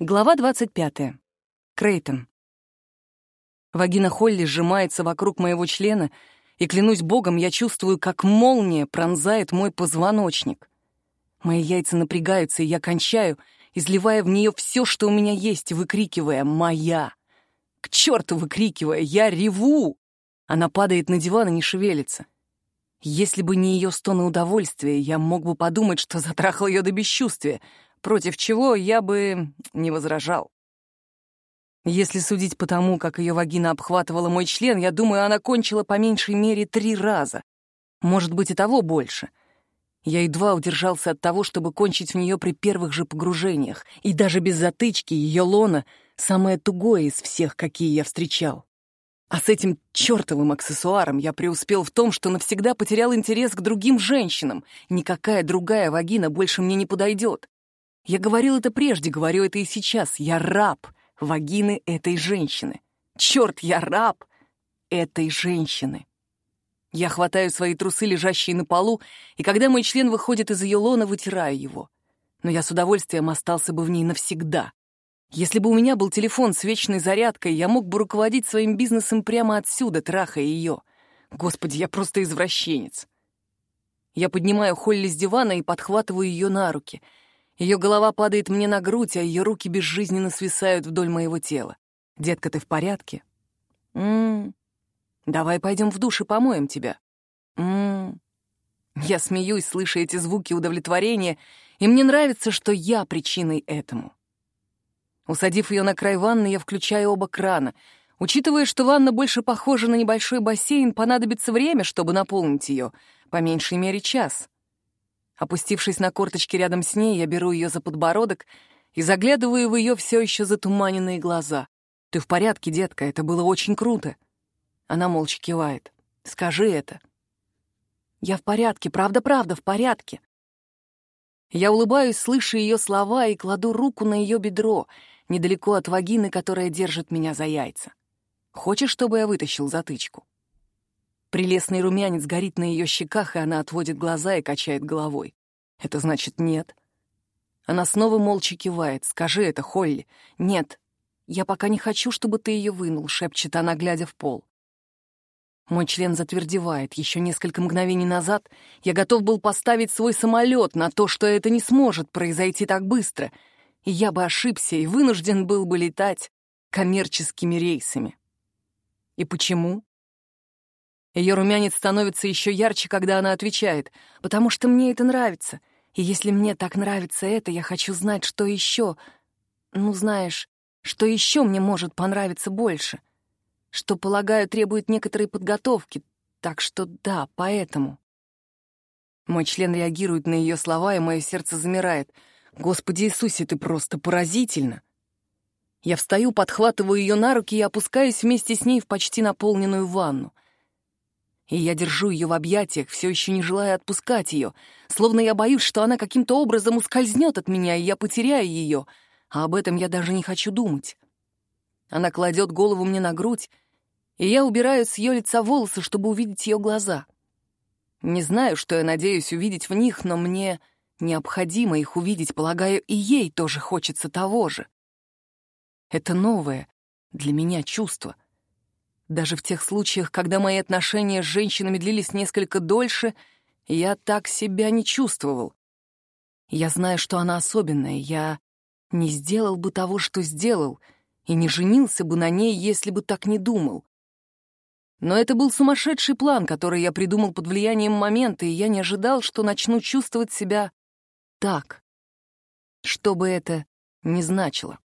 Глава 25. Крейтон. Вагина Холли сжимается вокруг моего члена, и, клянусь богом, я чувствую, как молния пронзает мой позвоночник. Мои яйца напрягаются, и я кончаю, изливая в нее все, что у меня есть, выкрикивая «Моя!». К черту выкрикивая, я реву! Она падает на диван и не шевелится. Если бы не ее стоны удовольствия, я мог бы подумать, что затрахал ее до бесчувствия — против чего я бы не возражал. Если судить по тому, как ее вагина обхватывала мой член, я думаю, она кончила по меньшей мере три раза. Может быть, и того больше. Я едва удержался от того, чтобы кончить в нее при первых же погружениях, и даже без затычки ее лона — самое тугое из всех, какие я встречал. А с этим чертовым аксессуаром я преуспел в том, что навсегда потерял интерес к другим женщинам. Никакая другая вагина больше мне не подойдет. Я говорил это прежде, говорю это и сейчас. Я раб вагины этой женщины. Черт, я раб этой женщины. Я хватаю свои трусы, лежащие на полу, и когда мой член выходит из ее лона, вытираю его. Но я с удовольствием остался бы в ней навсегда. Если бы у меня был телефон с вечной зарядкой, я мог бы руководить своим бизнесом прямо отсюда, трахая ее. Господи, я просто извращенец. Я поднимаю Холли с дивана и подхватываю ее на руки — ее голова падает мне на грудь, а ее руки безжизненно свисают вдоль моего тела. «Детка, ты в порядке?» «М-м-м. Давай пойдем в душ и помоем тебя». «М-м-м». Я смеюсь, слыша эти звуки удовлетворения, и мне нравится, что я причиной этому. Усадив ее на край ванны, я включаю оба крана. Учитывая, что ванна больше похожа на небольшой бассейн, понадобится время, чтобы наполнить ее, по меньшей мере час. Опустившись на корточки рядом с ней, я беру ее за подбородок и заглядываю в ее все еще затуманенные глаза. «Ты в порядке, детка? Это было очень круто». Она молча кивает. «Скажи это». «Я в порядке, правда-правда, в порядке». Я улыбаюсь, слыша ее слова, и кладу руку на ее бедро, недалеко от вагины, которая держит меня за яйца. «Хочешь, чтобы я вытащил затычку?» Прелестный румянец горит на ее щеках, и она отводит глаза и качает головой. Это значит нет. Она снова молча кивает. «Скажи это, Холли». «Нет, я пока не хочу, чтобы ты ее вынул», — шепчет она, глядя в пол. Мой член затвердевает. Еще несколько мгновений назад я готов был поставить свой самолет на то, что это не сможет произойти так быстро, и я бы ошибся и вынужден был бы летать коммерческими рейсами. И почему? Ее румянец становится еще ярче, когда она отвечает, потому что мне это нравится. И если мне так нравится это, я хочу знать, что еще. Ну, знаешь, что еще мне может понравиться больше. Что, полагаю, требует некоторой подготовки. Так что да, поэтому. Мой член реагирует на ее слова, и мое сердце замирает. Господи Иисусе, ты просто поразительно. Я встаю, подхватываю ее на руки и опускаюсь вместе с ней в почти наполненную ванну — и я держу ее в объятиях, все еще не желая отпускать ее, словно я боюсь, что она каким-то образом ускользнет от меня, и я потеряю ее, а об этом я даже не хочу думать. Она кладет голову мне на грудь, и я убираю с ее лица волосы, чтобы увидеть ее глаза. Не знаю, что я надеюсь увидеть в них, но мне необходимо их увидеть, полагаю, и ей тоже хочется того же. Это новое для меня чувство — даже в тех случаях, когда мои отношения с женщинами длились несколько дольше, я так себя не чувствовал. Я знаю, что она особенная, я не сделал бы того, что сделал, и не женился бы на ней, если бы так не думал. Но это был сумасшедший план, который я придумал под влиянием момента, и я не ожидал, что начну чувствовать себя так. Что бы это ни значило.